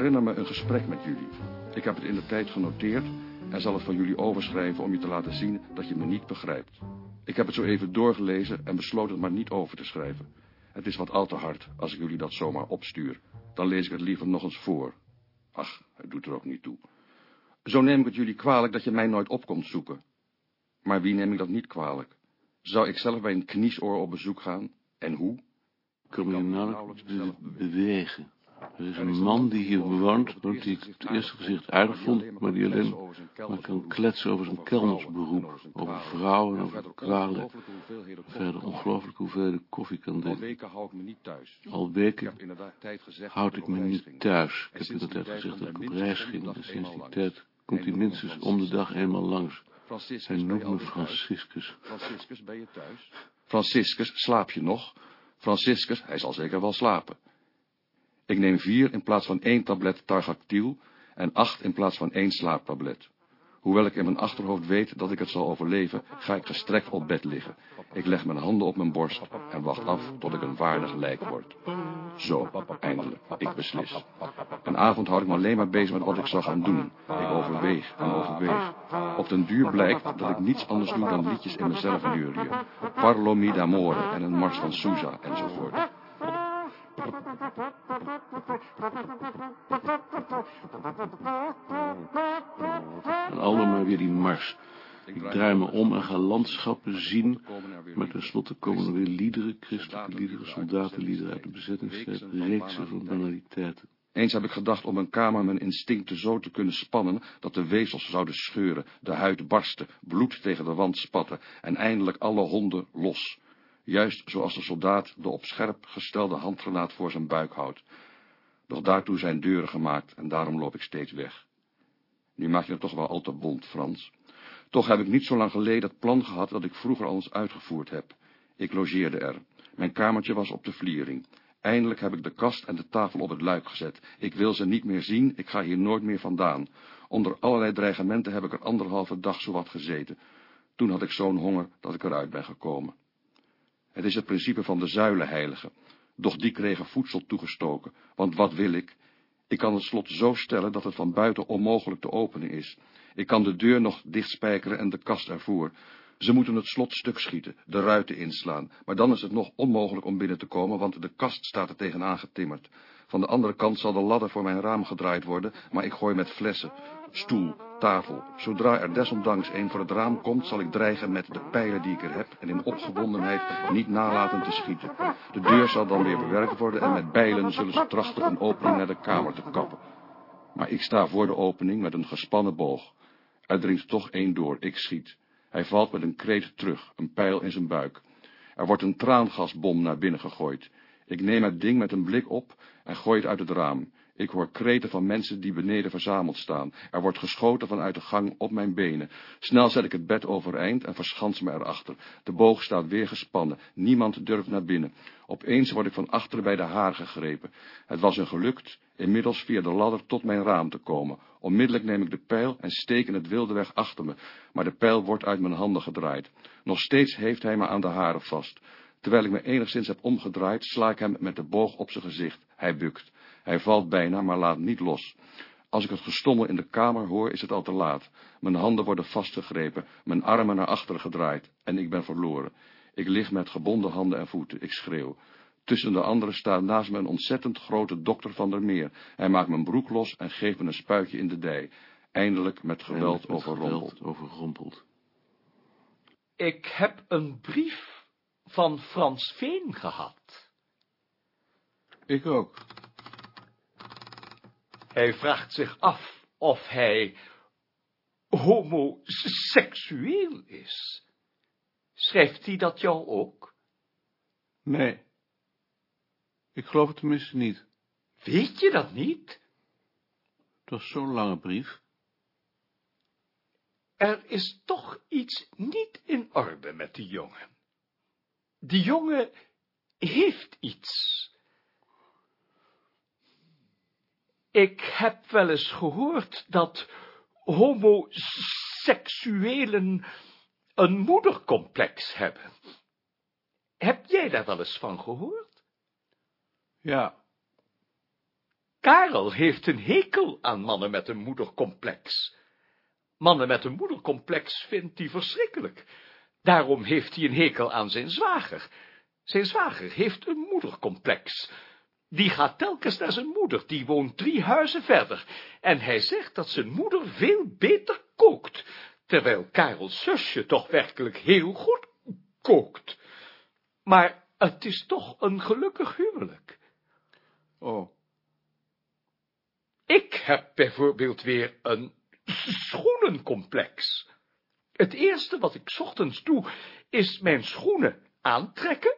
herinner me een gesprek met jullie. Ik heb het in de tijd genoteerd en zal het van jullie overschrijven om je te laten zien dat je me niet begrijpt. Ik heb het zo even doorgelezen en besloot het maar niet over te schrijven. Het is wat al te hard als ik jullie dat zomaar opstuur. Dan lees ik het liever nog eens voor. Ach, het doet er ook niet toe. Zo neem ik het jullie kwalijk dat je mij nooit op komt zoeken. Maar wie neem ik dat niet kwalijk? Zou ik zelf bij een kniesoor op bezoek gaan? En hoe? Ik kan me nauwelijks be bewegen. Er is een man die hier woont, wat ik het eerste gezicht aardig vond, maar die alleen maar kan kletsen over zijn kelnersberoep, over vrouwen, over kwalen, verder ongelooflijk hoeveelheden koffie kan drinken. Al weken houd ik me niet thuis. Ik heb inderdaad gezegd dat ik op reis ging, en sinds die tijd komt hij minstens om de dag eenmaal langs. Hij noemt me Franciscus. Franciscus, ben je thuis? Franciscus, slaap je nog? Franciscus, hij zal zeker wel slapen. Ik neem vier in plaats van één tablet targactyl en acht in plaats van één slaaptablet. Hoewel ik in mijn achterhoofd weet dat ik het zal overleven, ga ik gestrekt op bed liggen. Ik leg mijn handen op mijn borst en wacht af tot ik een waardig lijk word. Zo, eindelijk, ik beslis. Een avond houd ik me alleen maar bezig met wat ik zal gaan doen. Ik overweeg en overweeg. Op den duur blijkt dat ik niets anders doe dan liedjes in mezelf neurien. Parlo mi d'amore en een mars van Sousa enzovoort. En allemaal maar weer die mars. Ik draai me om en ga landschappen zien, maar tenslotte komen er weer liederen, christelijke liederen, soldatenliederen uit de bezettingstijd, reeksen van banaliteiten. Eens heb ik gedacht om mijn kamer mijn instincten zo te kunnen spannen, dat de weefsels zouden scheuren, de huid barsten, bloed tegen de wand spatten en eindelijk alle honden los juist zoals de soldaat de op scherp gestelde handgranaat voor zijn buik houdt. Doch daartoe zijn deuren gemaakt en daarom loop ik steeds weg. Nu maak je het toch wel al te bond, Frans. Toch heb ik niet zo lang geleden het plan gehad dat ik vroeger al eens uitgevoerd heb. Ik logeerde er. Mijn kamertje was op de vliering. Eindelijk heb ik de kast en de tafel op het luik gezet. Ik wil ze niet meer zien, ik ga hier nooit meer vandaan. Onder allerlei dreigementen heb ik er anderhalve dag zowat gezeten. Toen had ik zo'n honger dat ik eruit ben gekomen. Het is het principe van de zuilenheiligen, doch die kregen voedsel toegestoken, want wat wil ik? Ik kan het slot zo stellen dat het van buiten onmogelijk te openen is. Ik kan de deur nog dichtspijkeren en de kast ervoor. Ze moeten het slot stuk schieten, de ruiten inslaan, maar dan is het nog onmogelijk om binnen te komen, want de kast staat er tegenaan getimmerd. Van de andere kant zal de ladder voor mijn raam gedraaid worden, maar ik gooi met flessen, stoel, tafel. Zodra er desondanks een voor het raam komt, zal ik dreigen met de pijlen die ik er heb en in opgewondenheid niet nalaten te schieten. De deur zal dan weer bewerkt worden en met bijlen zullen ze trachten een opening naar de kamer te kappen. Maar ik sta voor de opening met een gespannen boog. Er dringt toch één door, ik schiet. Hij valt met een kreet terug, een pijl in zijn buik. Er wordt een traangasbom naar binnen gegooid. Ik neem het ding met een blik op en gooi het uit het raam. Ik hoor kreten van mensen die beneden verzameld staan. Er wordt geschoten vanuit de gang op mijn benen. Snel zet ik het bed overeind en verschans me erachter. De boog staat weer gespannen. Niemand durft naar binnen. Opeens word ik van achteren bij de haar gegrepen. Het was een gelukt, inmiddels via de ladder tot mijn raam te komen. Onmiddellijk neem ik de pijl en steek in het wilde weg achter me. Maar de pijl wordt uit mijn handen gedraaid. Nog steeds heeft hij me aan de haren vast. Terwijl ik me enigszins heb omgedraaid, sla ik hem met de boog op zijn gezicht. Hij bukt. Hij valt bijna, maar laat niet los. Als ik het gestommel in de kamer hoor, is het al te laat. Mijn handen worden vastgegrepen, mijn armen naar achteren gedraaid, en ik ben verloren. Ik lig met gebonden handen en voeten, ik schreeuw. Tussen de anderen staat naast me een ontzettend grote dokter van der Meer. Hij maakt mijn broek los en geeft me een spuitje in de dij. Eindelijk met geweld, met overrompeld. geweld overrompeld. Ik heb een brief van Frans Veen gehad. Ik ook. Hij vraagt zich af of hij homoseksueel is. Schrijft hij dat jou ook? Nee. Ik geloof het tenminste niet. Weet je dat niet? Het was zo'n lange brief. Er is toch iets niet in orde met die jongen. Die jongen heeft iets. Ik heb wel eens gehoord dat homoseksuelen een moedercomplex hebben. Heb jij daar wel eens van gehoord? Ja. Karel heeft een hekel aan mannen met een moedercomplex. Mannen met een moedercomplex vindt hij verschrikkelijk. Daarom heeft hij een hekel aan zijn zwager. Zijn zwager heeft een moedercomplex. Die gaat telkens naar zijn moeder, die woont drie huizen verder, en hij zegt dat zijn moeder veel beter kookt, terwijl Karels zusje toch werkelijk heel goed kookt. Maar het is toch een gelukkig huwelijk. Oh. Ik heb bijvoorbeeld weer een schoenencomplex. Het eerste wat ik ochtends doe, is mijn schoenen aantrekken.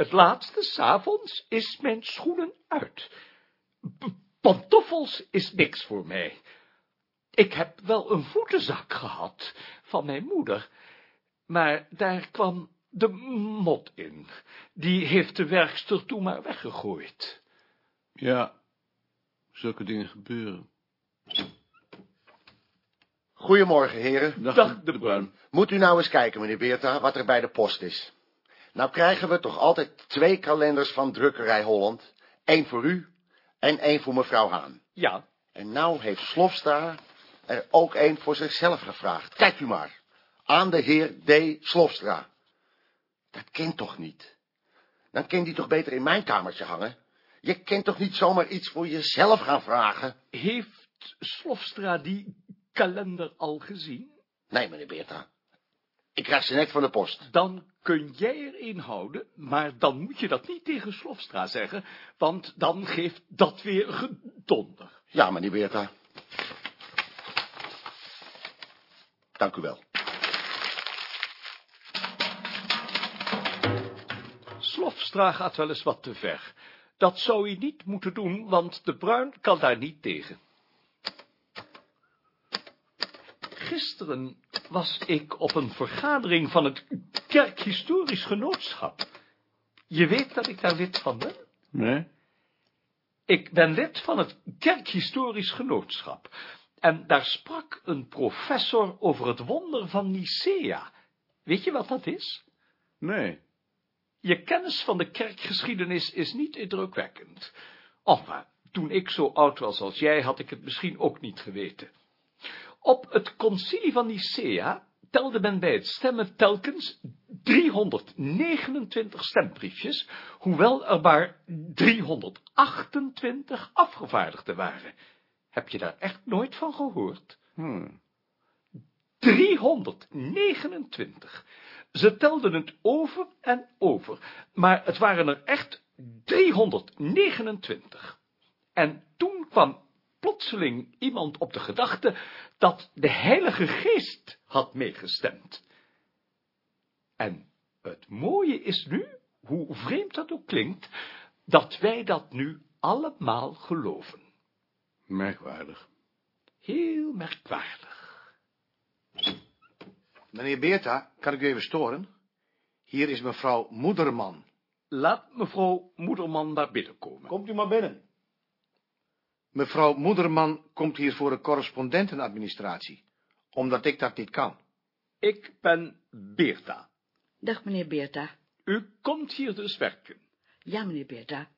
Het laatste, s'avonds, is mijn schoenen uit. pantoffels is niks voor mij. Ik heb wel een voetenzak gehad van mijn moeder, maar daar kwam de mot in. Die heeft de werkster toen maar weggegooid. Ja, zulke dingen gebeuren. Goedemorgen, heren. Dag, de Bruin. Moet u nou eens kijken, meneer Beerta, wat er bij de post is. Nou krijgen we toch altijd twee kalenders van Drukkerij Holland. Eén voor u en één voor mevrouw Haan. Ja, En nou heeft Slofstra er ook één voor zichzelf gevraagd. Kijk u maar. Aan de heer D. Slofstra. Dat kent toch niet? Dan kan die toch beter in mijn kamertje hangen? Je kent toch niet zomaar iets voor jezelf gaan vragen? heeft Slofstra die kalender al gezien? Nee, meneer Beerta. Ik krijg ze net van de post. Dan kun jij er een houden, maar dan moet je dat niet tegen Slofstra zeggen, want dan geeft dat weer gedonder. Ja, meneer Beerta. Dank u wel. Slofstra gaat wel eens wat te ver. Dat zou hij niet moeten doen, want de Bruin kan daar niet tegen. Gisteren was ik op een vergadering van het Kerkhistorisch Genootschap. Je weet dat ik daar lid van ben? Nee? Ik ben lid van het Kerkhistorisch Genootschap. En daar sprak een professor over het wonder van Nicea. Weet je wat dat is? Nee. Je kennis van de kerkgeschiedenis is niet indrukwekkend. Och, maar toen ik zo oud was als jij, had ik het misschien ook niet geweten. Op het concilie van Nicea telde men bij het stemmen telkens 329 stembriefjes, hoewel er maar 328 afgevaardigden waren. Heb je daar echt nooit van gehoord? Hmm. 329. Ze telden het over en over, maar het waren er echt 329. En toen kwam plotseling iemand op de gedachte dat de Heilige Geest had meegestemd. En het mooie is nu, hoe vreemd dat ook klinkt, dat wij dat nu allemaal geloven. Merkwaardig. Heel merkwaardig. Meneer Beerta, kan ik u even storen? Hier is mevrouw Moederman. Laat mevrouw Moederman maar binnenkomen. Komt u maar binnen. Mevrouw Moederman komt hier voor de correspondentenadministratie, omdat ik dat niet kan. Ik ben Beerta. Dag, meneer Beerta. U komt hier dus werken. Ja, meneer Beerta.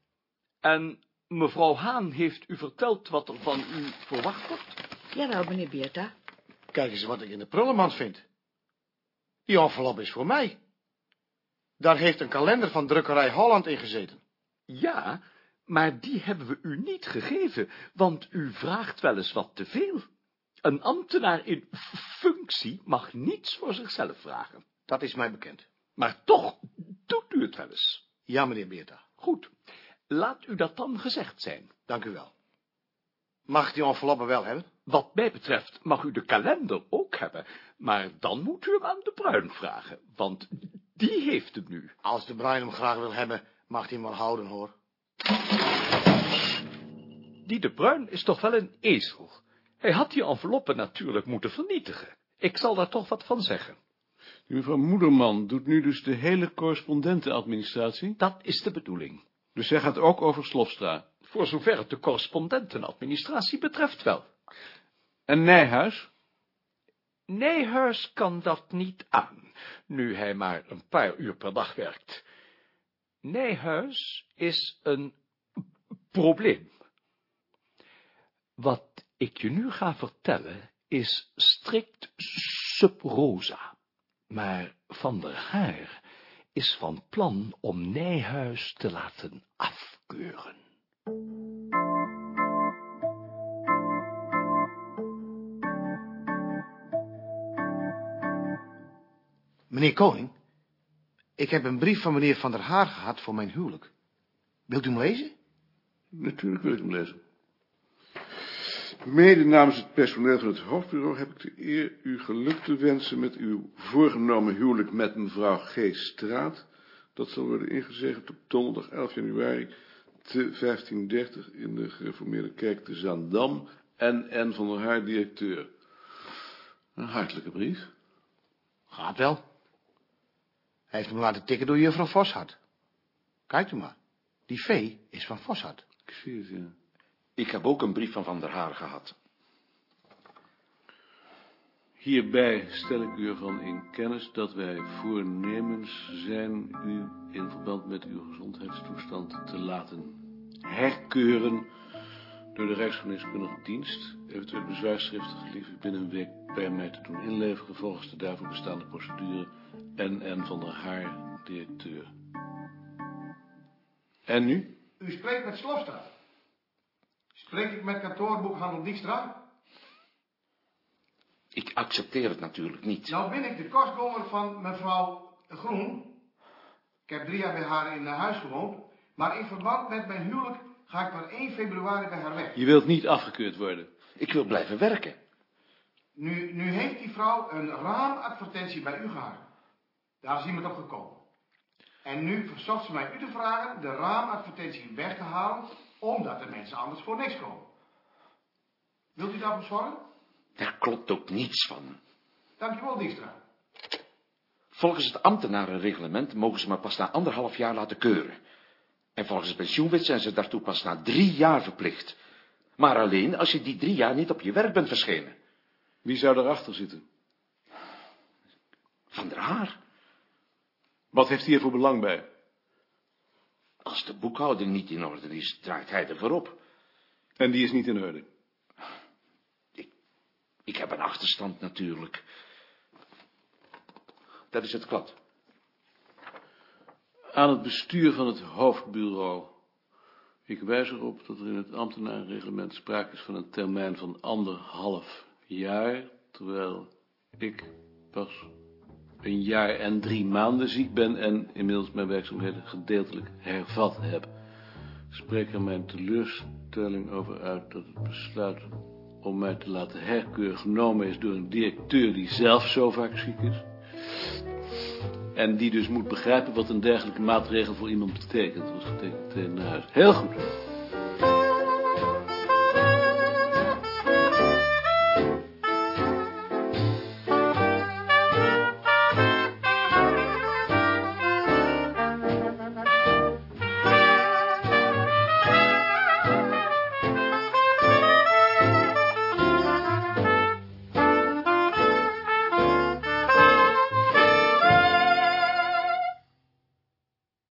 En mevrouw Haan heeft u verteld wat er van u verwacht wordt? Jawel, meneer Beerta. Kijk eens wat ik in de prullenmand vind. Die envelop is voor mij. Daar heeft een kalender van drukkerij Holland in gezeten. Ja, maar die hebben we u niet gegeven, want u vraagt wel eens wat te veel. Een ambtenaar in functie mag niets voor zichzelf vragen. Dat is mij bekend. Maar toch doet u het wel eens. Ja, meneer Beerta. Goed, laat u dat dan gezegd zijn. Dank u wel. Mag ik die enveloppe wel hebben? Wat mij betreft mag u de kalender ook hebben, maar dan moet u hem aan de Bruin vragen, want die heeft hem nu. Als de Bruin hem graag wil hebben, mag hij hem wel houden, hoor. Die de Bruin is toch wel een ezel. Hij had die enveloppen natuurlijk moeten vernietigen. Ik zal daar toch wat van zeggen. Mevrouw Moederman doet nu dus de hele correspondentenadministratie? Dat is de bedoeling. Dus zij gaat ook over Slofstra. Voor zover het de correspondentenadministratie betreft wel. En Nijhuis? Nijhuis kan dat niet aan, nu hij maar een paar uur per dag werkt. Nijhuis is een probleem. Wat ik je nu ga vertellen is strikt sub rosa, maar Van der Haar is van plan om Nijhuis te laten afkeuren. Meneer Koning, ik heb een brief van meneer Van der Haar gehad voor mijn huwelijk. Wilt u hem lezen? Natuurlijk wil ik hem lezen. Mede namens het personeel van het hoofdbureau heb ik de eer u geluk te wensen met uw voorgenomen huwelijk met mevrouw G. Straat. Dat zal worden ingezegend op donderdag 11 januari te 1530 in de gereformeerde kerk te Zaandam en N. van der Haar directeur. Een hartelijke brief. Gaat wel. Hij heeft hem laten tikken door juffrouw Voshart. Kijkt u maar. Die V is van Voshart. Ik zie het, ja. Ik heb ook een brief van Van der Haar gehad. Hierbij stel ik u ervan in kennis dat wij voornemens zijn u in verband met uw gezondheidstoestand te laten herkeuren door de Rijksgeneeskundige Dienst, eventueel bezwaarschriften geliefd binnen een week bij mij te doen inleveren volgens de daarvoor bestaande procedure en N van der Haar, directeur. En nu? U spreekt met Slofstra. Spreek ik met kantoorboekhandel Dijkstra? Ik accepteer het natuurlijk niet. Nou ben ik de kostgonger van mevrouw Groen. Ik heb drie jaar bij haar in huis gewoond. Maar in verband met mijn huwelijk ga ik per 1 februari bij haar weg. Je wilt niet afgekeurd worden. Ik wil blijven werken. Nu, nu heeft die vrouw een raamadvertentie bij u gehangen. Daar is iemand op gekomen. En nu verzocht ze mij u te vragen de raamadvertentie weg te halen, omdat de mensen anders voor niks komen. Wilt u daarvoor zorgen? Daar klopt ook niets van. Dankjewel, Dijkstra. Volgens het ambtenarenreglement mogen ze me pas na anderhalf jaar laten keuren. En volgens de pensioenwet zijn ze daartoe pas na drie jaar verplicht. Maar alleen als je die drie jaar niet op je werk bent verschenen. Wie zou erachter zitten? Van der Haar. Wat heeft hij er voor belang bij? Als de boekhouding niet in orde is, draait hij ervoor op. En die is niet in orde. Ik heb een achterstand natuurlijk. Dat is het klad. Aan het bestuur van het hoofdbureau. Ik wijs erop dat er in het ambtenarenreglement sprake is van een termijn van anderhalf jaar, terwijl ik pas een jaar en drie maanden ziek ben en inmiddels mijn werkzaamheden gedeeltelijk hervat heb. Spreek er mijn teleurstelling over uit dat het besluit om mij te laten herkeuren genomen is door een directeur die zelf zo vaak ziek is. En die dus moet begrijpen wat een dergelijke maatregel voor iemand betekent. Dat was getekend tegen naar huis. Heel goed.